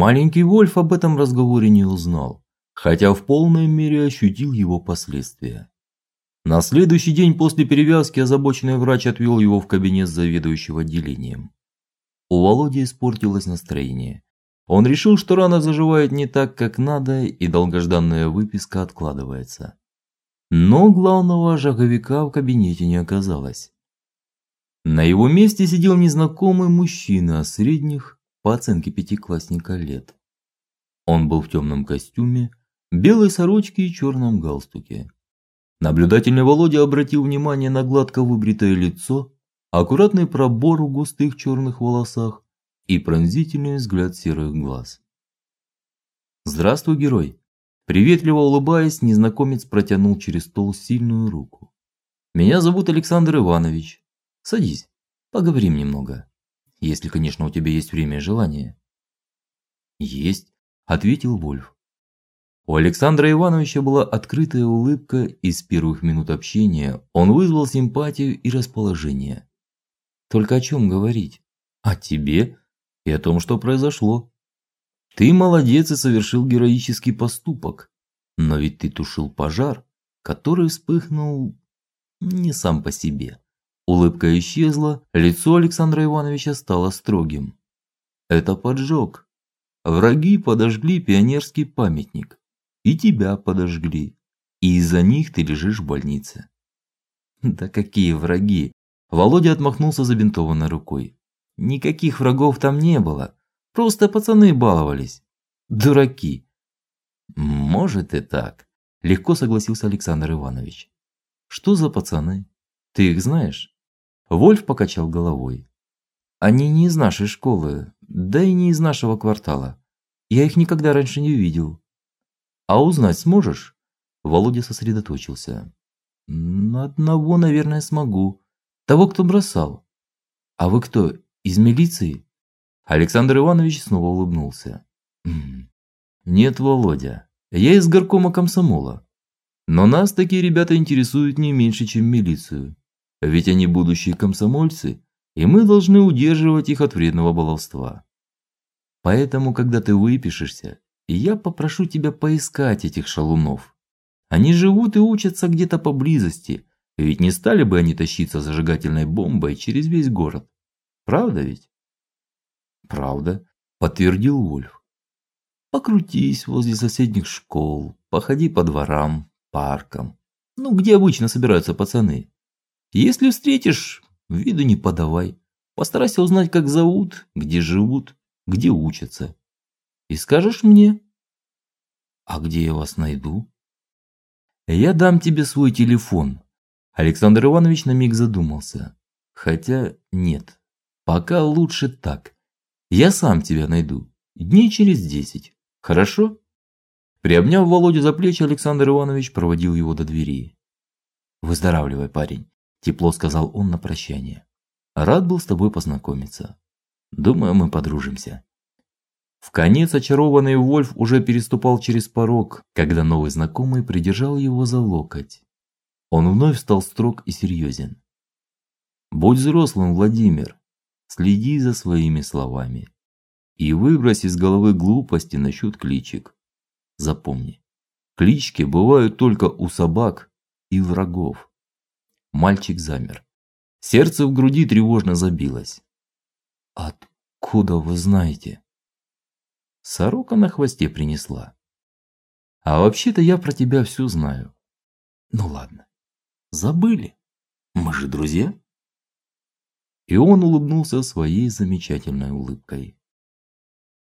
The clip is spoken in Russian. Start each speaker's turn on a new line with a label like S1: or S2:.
S1: Маленький Вольф об этом разговоре не узнал, хотя в полной мере ощутил его последствия. На следующий день после перевязки озабоченный врач отвел его в кабинет заведующего отделением. У Володи испортилось настроение. Он решил, что рана заживает не так, как надо, и долгожданная выписка откладывается. Но главного ожоговика в кабинете не оказалось. На его месте сидел незнакомый мужчина средних, по оценке пятиклассника, лет. Он был в темном костюме, белой сорочке и черном галстуке. Наблюдательный Володя обратил внимание на гладко выбритое лицо, аккуратный пробор в густых черных волосах и пронзительный взгляд серых глаз. "Здравствуй, герой", Приветливо улыбаясь, незнакомец протянул через стол сильную руку. Меня зовут Александр Иванович. Садись, поговорим немного. Если, конечно, у тебя есть время и желание. Есть, ответил Вольф. У Александра Ивановича была открытая улыбка, и с первых минут общения он вызвал симпатию и расположение. Только о чем говорить? О тебе и о том, что произошло. Ты молодец и совершил героический поступок. Но ведь ты тушил пожар, который вспыхнул не сам по себе. Улыбка исчезла, лицо Александра Ивановича стало строгим. Это поджог. Враги подожгли пионерский памятник, и тебя подожгли. И из-за них ты лежишь в больнице. Да какие враги? Володя отмахнулся забинтованной рукой. Никаких врагов там не было. Просто пацаны баловались. Дураки. Может и так, легко согласился Александр Иванович. Что за пацаны? Ты их знаешь? Вольф покачал головой. Они не из нашей школы, да и не из нашего квартала. Я их никогда раньше не видел. А узнать сможешь? Володя сосредоточился. Одного, наверное, смогу. Того, кто бросал. А вы кто, из милиции? Александр Иванович снова улыбнулся. Нет, Володя. Я из горкома комсомола. Но нас такие ребята интересуют не меньше, чем милицию. Ведь они будущие комсомольцы, и мы должны удерживать их от вредного баловства. Поэтому, когда ты выпишешься, я попрошу тебя поискать этих шалунов. Они живут и учатся где-то поблизости, ведь не стали бы они тащиться зажигательной бомбой через весь город. Правда ведь? Правда, подтвердил Вольф. Покрутись возле соседних школ, походи по дворам, паркам. Ну, где обычно собираются пацаны. Если встретишь, виду не подавай. Постарайся узнать, как зовут, где живут, где учатся. И скажешь мне. А где я вас найду? Я дам тебе свой телефон. Александр Иванович на миг задумался. Хотя нет. Пока лучше так. Я сам тебя найду. Дней через десять. Хорошо? Приобняв Володю за плечи, Александр Иванович проводил его до двери. Выздоравливай, парень, тепло сказал он на прощание. Рад был с тобой познакомиться. Думаю, мы подружимся. В конец очарованный Вольф уже переступал через порог, когда новый знакомый придержал его за локоть. Он вновь стал строг и серьезен. Будь взрослым, Владимир. Следи за своими словами и выбрось из головы глупости насчет кличек. Запомни, клички бывают только у собак и врагов. Мальчик замер. Сердце в груди тревожно забилось. Откуда вы знаете? Сорока на хвосте принесла. А вообще-то я про тебя все знаю. Ну ладно. Забыли. Мы же друзья и он улыбнулся своей замечательной улыбкой.